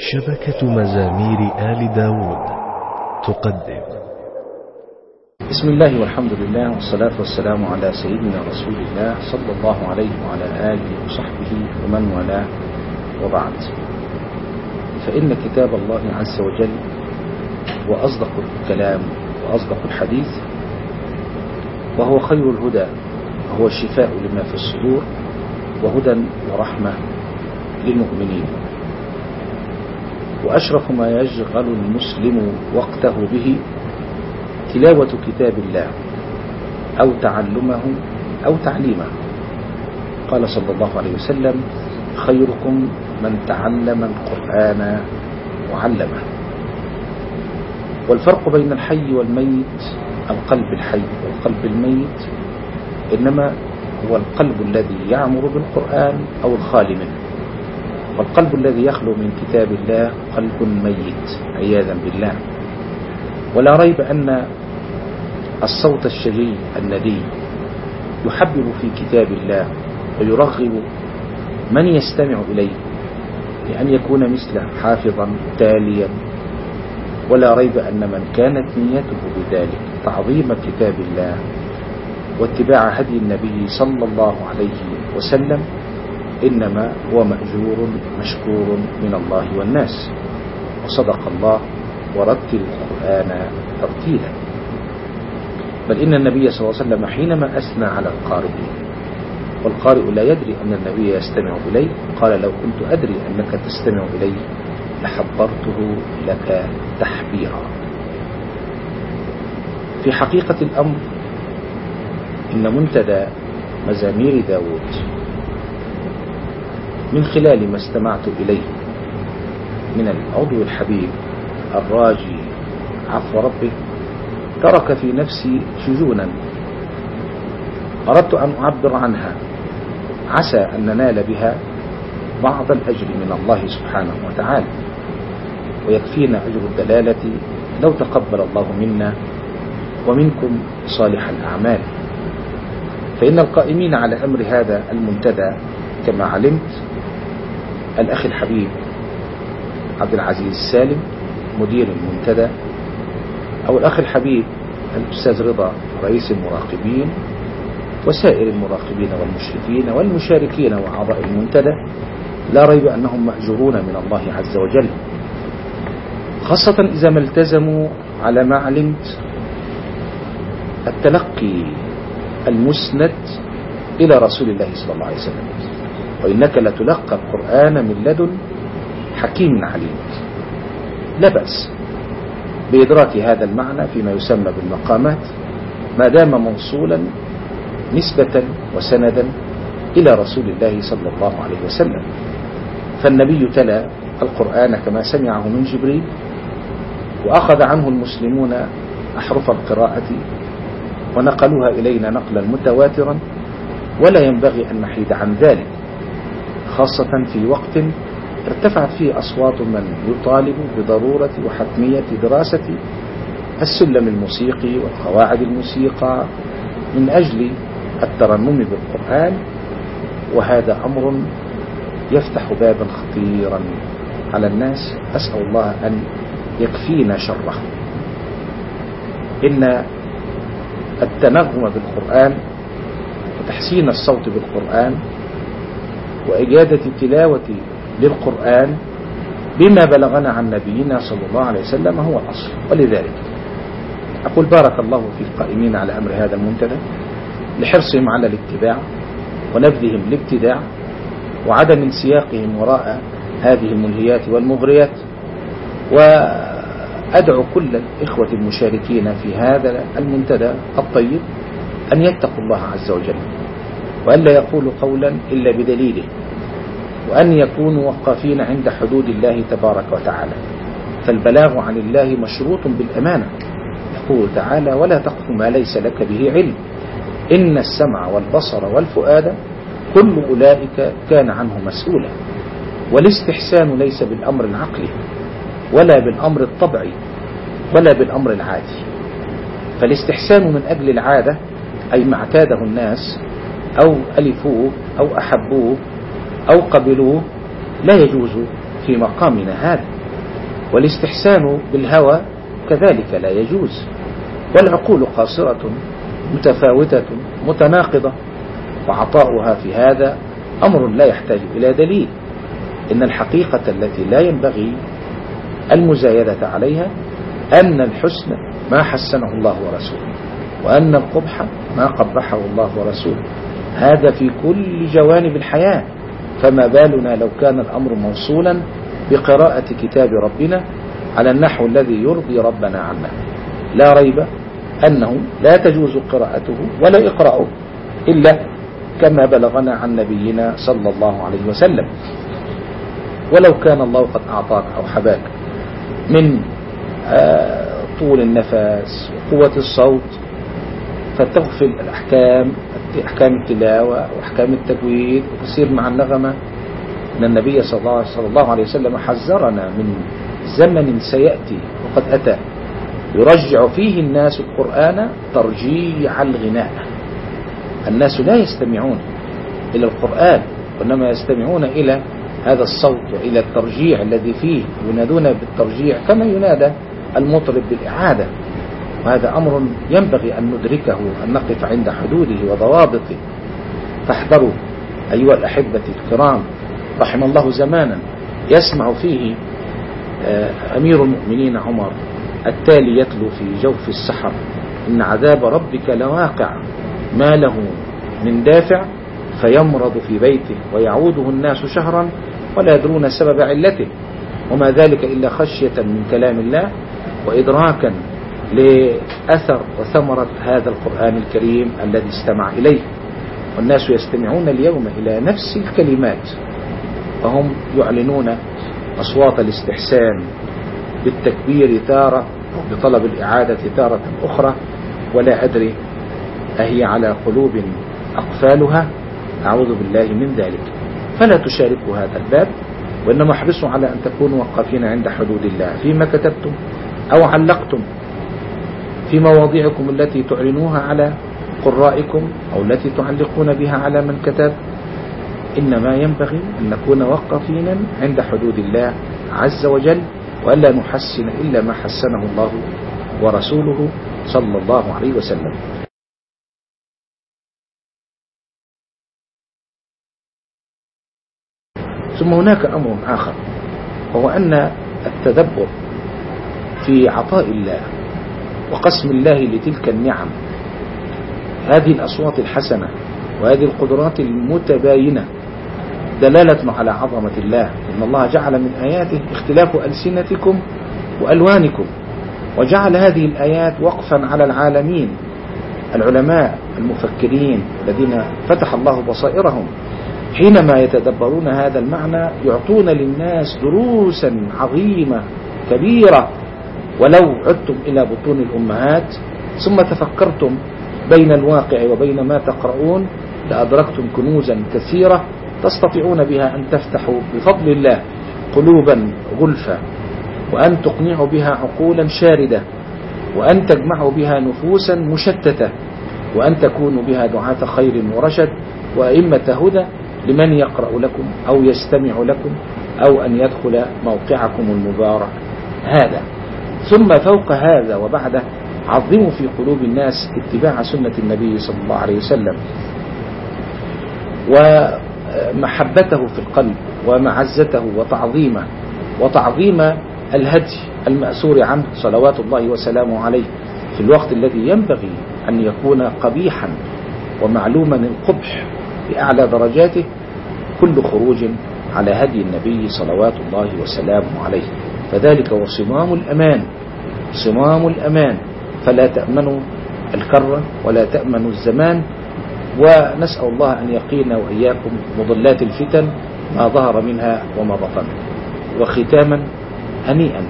شبكة مزامير آل داود تقدم. بسم الله والحمد لله والصلاة والسلام على سيدنا رسول الله صلى الله عليه وعلى آله وصحبه ومن والاه وبعد. فإن كتاب الله عز وجل وأصدق الكلام وأصدق الحديث وهو خير الهدى وهو الشفاء لما في الصدور وهدى ورحمة للمؤمنين. وأشرف ما يشغل المسلم وقته به تلاوة كتاب الله أو تعلمه أو تعليمه. قال صلى الله عليه وسلم خيركم من تعلم القرآن وعلمه. والفرق بين الحي والميت القلب الحي والقلب الميت إنما هو القلب الذي يعمر بالقرآن أو الخال منه. والقلب الذي يخلو من كتاب الله قلب ميت عياذا بالله. ولا ريب أن الصوت الشجي الندي يحبب في كتاب الله ويرغب من يستمع إليه لأن يكون مثله حافظا تاليا. ولا ريب أن من كانت نيته بذلك تعظيم كتاب الله واتباع هدي النبي صلى الله عليه وسلم إنما هو مأجور مشكور من الله والناس. وصدق الله ورتل القرآن ترتيلا. بل إن النبي صلى الله عليه وسلم حينما أثنى على القارئ والقارئ لا يدري أن النبي يستمع إليه قال لو كنت أدري أنك تستمع إليه لحضرته لك تحبيرا. في حقيقة الأمر إن منتدى مزامير داود من خلال ما استمعت إليه من العضو الحبيب الراجي عفو ربه ترك في نفسي شجونا أردت أن أعبر عنها عسى أن ننال بها بعض الأجر من الله سبحانه وتعالى ويكفينا أجر الدلالة لو تقبل الله منا ومنكم صالح الأعمال فإن القائمين على أمر هذا المنتدى كما علمت الأخ الحبيب عبد العزيز السالم مدير المنتدى أو الأخ الحبيب الأستاذ رضا رئيس المراقبين وسائر المراقبين والمشرفين والمشاركين وأعضاء المنتدى لا ريب أنهم مأجورون من الله عز وجل. خاصة إذا ما التزموا على ما علمت التلقي المسند إلى رسول الله صلى الله عليه وسلم. وإنك لتلقى القرآن من لدن حكيم عليم. لا بأس بإدراك هذا المعنى فيما يسمى بالمقامات. ما دام موصولا نسبة وسندا إلى رسول الله صلى الله عليه وسلم. فالنبي تلا القرآن كما سمعه من جبريل وأخذ عنه المسلمون أحرف القراءة ونقلوها إلينا نقلا متواترا ولا ينبغي أن نحيد عن ذلك. خاصة في وقت ارتفعت فيه أصوات من يطالب بضرورة وحتمية دراسة السلم الموسيقي وقواعد الموسيقى من أجل الترنم بالقرآن وهذا أمر يفتح بابا خطيرا على الناس. أسأل الله أن يكفينا شره. إن التنغم بالقرآن وتحسين الصوت بالقرآن وإجادة التلاوة للقرآن بما بلغنا عن نبينا صلى الله عليه وسلم هو الأصل. ولذلك أقول بارك الله في القائمين على أمر هذا المنتدى لحرصهم على الاتباع ونبذهم الابتداع وعدم انسياقهم وراء هذه المنهيات والمغريات. وأدعو كل الإخوة المشاركين في هذا المنتدى الطيب أن يتقوا الله عز وجل. وأن لا يقول قولا إلا بدليله وأن يكونوا وقفين عند حدود الله تبارك وتعالى. فالبلاغ عن الله مشروط بالأمانة. يقول تعالى ولا تقف ما ليس لك به علم. إن السمع والبصر والفؤاد كل أولئك كان عنه مسؤولا. والاستحسان ليس بالأمر العقلي ولا بالأمر الطبعي ولا بالأمر العادي. فالاستحسان من أجل العادة أي ما اعتاده الناس أو ألفوه أو أحبوه أو قبلوه لا يجوز في مقامنا هذا والاستحسان بالهوى كذلك لا يجوز والعقول قاصرة متفاوتة متناقضة وعطاؤها في هذا أمر لا يحتاج إلى دليل إن الحقيقة التي لا ينبغي المزايدة عليها أن الحسن ما حسنه الله ورسوله وأن القبح ما قبحه الله ورسوله. هذا في كل جوانب الحياة. فما بالنا لو كان الأمر موصولا بقراءة كتاب ربنا على النحو الذي يرضي ربنا عنا. لا ريب أنه لا تجوز قراءته ولا إقرأه إلا كما بلغنا عن نبينا صلى الله عليه وسلم. ولو كان الله قد أعطاك أو حباك من آه، طول النفس وقوة الصوت فتغفل الأحكام في أحكام التلاوة وأحكام التجويد وتصير مع النغمة. أن النبي صلى الله عليه وسلم حذرنا من زمن سيأتي وقد أتى. يرجع فيه الناس القرآن ترجيع الغناء. الناس لا يستمعون إلى القرآن وإنما يستمعون إلى هذا الصوت وإلى الترجيع الذي فيه. ينادون بالترجيع كما ينادى المطرب بالإعادة. وهذا أمر ينبغي أن ندركه أن نقف عند حدوده وضوابطه. فاحذروا أيها الأحبة الكرام رحم الله زمانا. يسمع فيه آه، أمير المؤمنين عمر. التالي يتلو في جوف السحر. إن عذاب ربك لواقع. ما له من دافع فيمرض في بيته ويعوده الناس شهرا ولا يدرون سبب علته. وما ذلك إلا خشية من كلام الله وإدراكا لأثر وثمرة هذا القرآن الكريم الذي استمع إليه. والناس يستمعون اليوم إلى نفس الكلمات. فهم يعلنون أصوات الاستحسان بالتكبير تارة بطلب الإعادة تارة أخرى ولا أدري أهي على قلوب أقفالها. أعوذ بالله من ذلك. فلا تشاركوا هذا الباب وإنما احرصوا على أن تكونوا واقفين عند حدود الله. فيما كتبتم أو علقتم في مواضيعكم التي تعلنوها على قرائكم أو التي تعلقون بها على من كتب. إنما ينبغي أن نكون وقفين عند حدود الله عز وجل وألا نحسن إلا ما حسنه الله ورسوله صلى الله عليه وسلم. ثم هناك أمر آخر وهو أن التدبر في عطاء الله وقسم الله لتلك النعم. هذه الأصوات الحسنة وهذه القدرات المتباينة دلالة على عظمة الله. إن الله جعل من آياته اختلاف ألسنتكم وألوانكم وجعل هذه الآيات وقفا على العالمين. العلماء المفكرين الذين فتح الله بصائرهم حينما يتدبرون هذا المعنى يعطون للناس دروسا عظيمة كبيرة. ولو عدتم إلى بطون الأمهات ثم تفكرتم بين الواقع وبين ما تقرؤون لأدركتم كنوزا كثيرة تستطيعون بها أن تفتحوا بفضل الله قلوبا غلفا وأن تقنعوا بها عقولا شاردة وأن تجمعوا بها نفوسا مشتتة وأن تكونوا بها دعاة خير ورشد وأئمة هدى لمن يقرأ لكم أو يستمع لكم أو أن يدخل موقعكم المبارك. هذا ثم فوق هذا وبعده عظموا في قلوب الناس اتباع سنة النبي صلى الله عليه وسلم. ومحبته في القلب ومعزته وتعظيمه وتعظيم الهدي المأسور عنه صلوات الله وسلامه عليه في الوقت الذي ينبغي أن يكون قبيحا ومعلوما القبح بأعلى درجاته كل خروج على هدي النبي صلوات الله وسلامه عليه. فذلك وصمام الأمان. صمام الأمان فلا تأمنوا الكرة ولا تأمنوا الزمان. ونسأل الله أن يقينا وإياكم مضلات الفتن ما ظهر منها وما بطن. وختاما هنيئا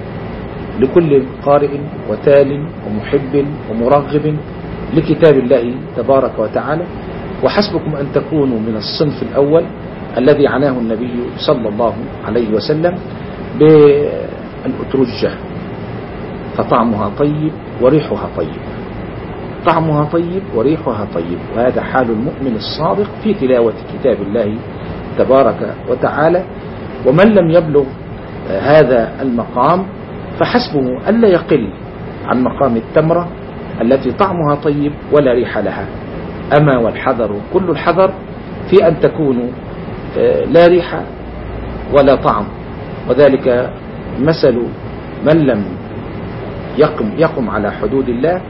لكل قارئ وتال ومحب ومرغب لكتاب الله تبارك وتعالى. وحسبكم أن تكونوا من الصنف الأول الذي عناه النبي صلى الله عليه وسلم بالأترجة فطعمها طيب وريحها طيب. طعمها طيب وريحها طيب. وهذا حال المؤمن الصادق في تلاوة كتاب الله تبارك وتعالى. ومن لم يبلغ آه، هذا المقام فحسبه ألا يقل عن مقام التمرة التي طعمها طيب ولا ريح لها. أما والحذر كل الحذر في أن تكون آه، لا ريح ولا طعم. وذلك مثل من لم يقم, يقم على حدود الله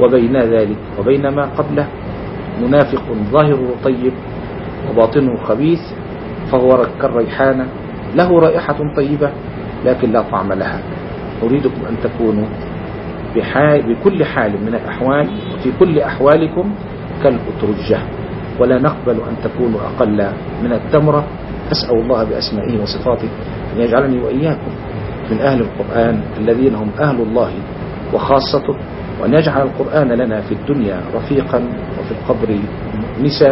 وبين ذلك وبين ما قبله. منافق ظاهره طيب وباطنه خبيث فهو كالريحانة. له رائحة طيبة لكن لا طعم لها. أريدكم أن تكونوا بكل حال من الأحوال وفي كل أحوالكم كالأترجة. ولا نقبل أن تكونوا أقل من التمرة. أسأل الله بأسمائه وصفاته أن يجعلني وإياكم من أهل القرآن الذين هم أهل الله وخاصته وأن يجعل القرآن لنا في الدنيا رفيقا وفي القبر نسا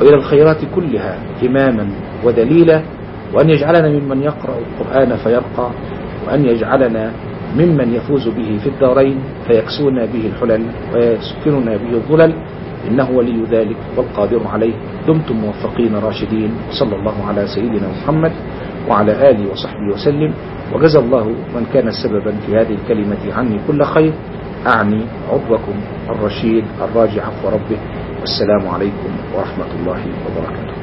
وإلى الخيرات كلها إماما ودليلا وأن يجعلنا ممن يقرأ القرآن فيرقى وأن يجعلنا ممن يفوز به في الدارين فيكسونا به الحلل ويسكننا به الظلل. إنه ولي ذلك والقادر عليه. دمتم موفقين راشدين. صلى الله على سيدنا محمد وعلى آله وصحبه وسلم. وجزى الله من كان سببا في هذه الكلمة عني كل خير. أعني عضوكم الرشيد الراجع عفو ربه. والسلام عليكم ورحمة الله وبركاته.